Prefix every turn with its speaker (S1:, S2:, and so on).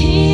S1: He